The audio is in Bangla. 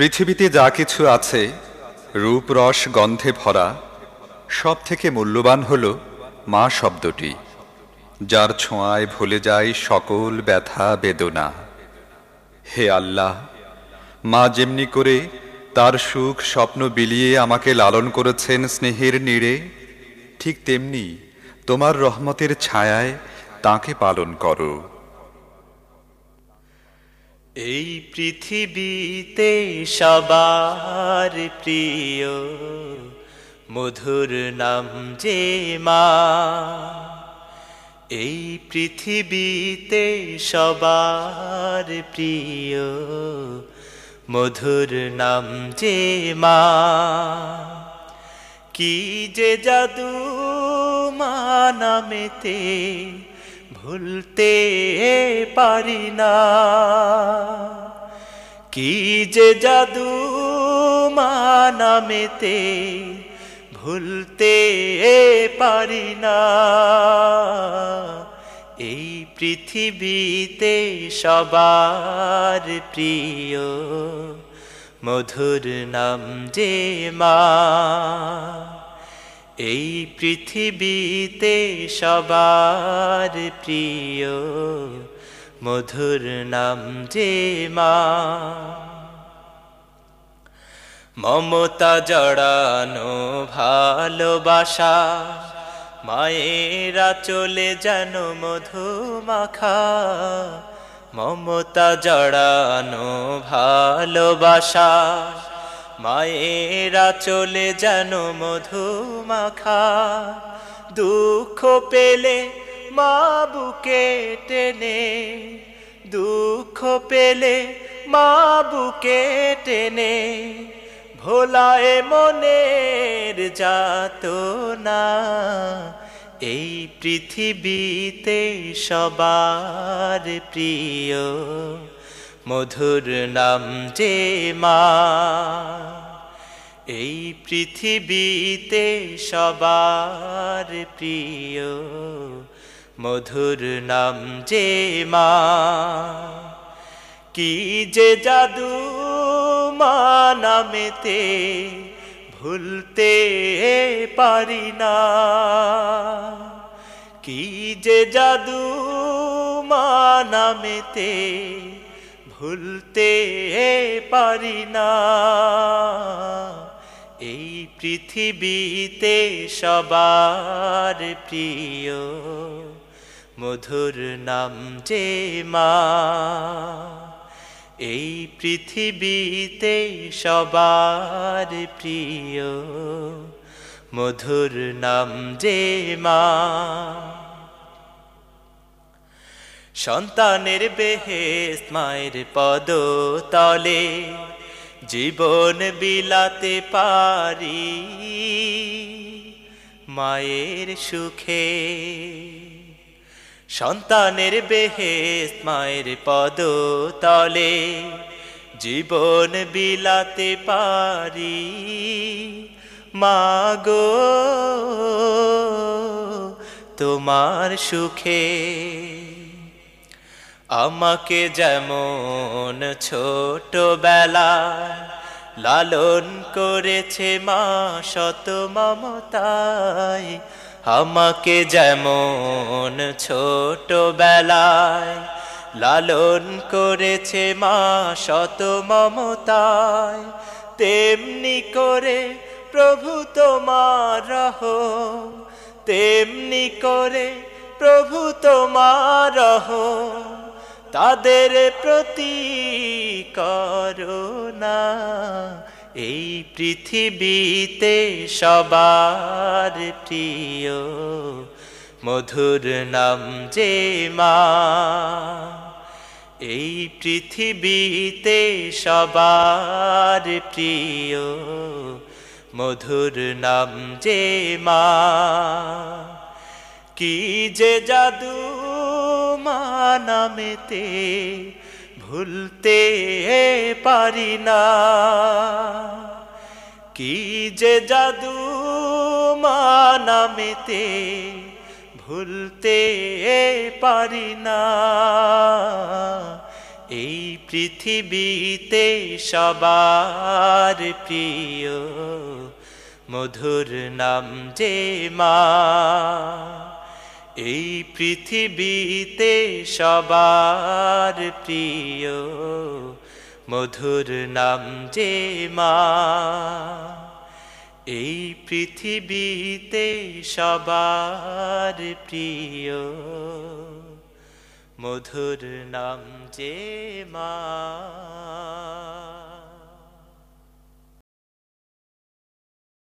পৃথিবীতে যা কিছু আছে, রূপ, রস, গন্ধে ভরা সব থেকে মূল্যবান হল মা শব্দটি, যার ছোঁয়ায় ভুলে যায় সকল ব্যথা, বেদনা। হে আল্লাহ, মা যেমনি করে তার সুখ স্বপ্ন বিলিয়ে আমাকে লালন করেছেন স্নেহের নীড়ে, ঠিক তেমনি তোমার রহমতের ছায়ায় তাকে পালন করো। এই পৃথিবীতে সবার প্রিয় মধুর নাম যে মা, এই পৃথিবীতে সবার প্রিয় মধুর নাম যে মা। কি যে জাদু মা নামেতে ভুলতে পারি না। কি যে জাদু মা নামেতে ভুলতে পারি না। এই পৃথিবীতে সবার প্রিয় মধুর নাম যে মা এই পৃথিবীতে সবার প্রিয় মধুর নাম যে মা। মমতা জড়ানো ভালোবাসা, মায়েরা চলে যেন মধুমাখা। মমতা জড়ানো ভালোবাসা মায়েরা চলে যেন মধুমাখা, দুঃখ পেলে মা বুকে টেনে, দুঃখ পেলে মা বুকে টেনে, ভোলায় মনের যাত না এই পৃথিবীতে সবার প্রিয়। মধুর নাম যে মা। এই পৃথিবীতে সবার প্রিয় মধুর নাম যে মা। কি যে জাদু মা নামেতে ভুলতে পারি না। কি যে জাদু মা নামেতে ভুলতে পারি না। এই পৃথিবীতে সবার প্রিয় মধুর নাম যে মা, এই পৃথিবীতে সবার প্রিয় মধুর নাম যে মা। সন্তানের বেহেস মায়ের পদ তলে জীবন বিলাতে পারি। মায়ের সুখে সন্তানের বেহেস মায়ের পদ তলে জীবন বিলাতে পারি। মাগো, তোমার সুখে আমাকে যেমন ছোটবেলায় লালন করেছে মা শত মমতায়, আমাকে যেমন ছোটবেলায় লালন করেছে মা শত মমতায়, তেমনি করে প্রভু তোমার রহ, তেমনি করে প্রভু তোমার রহ। তাদের প্রতি করোনা এই পৃথিবীতে সবার প্রিয় মধুর নাম যে মা, এই পৃথিবীতে সবার প্রিয় মধুর নাম যে মা। কি যে জাদু নামেতে ভুলতে পারি না। কি যে জাদু মা নামেতে ভুলতে পারি না। এই পৃথিবীতে সবার প্রিয় মধুর নাম যে মা এই পৃথিবীতে সবার প্রিয় মধুর নাম যে মা, এই পৃথিবীতে সবার প্রিয় মধুর নাম যে মা।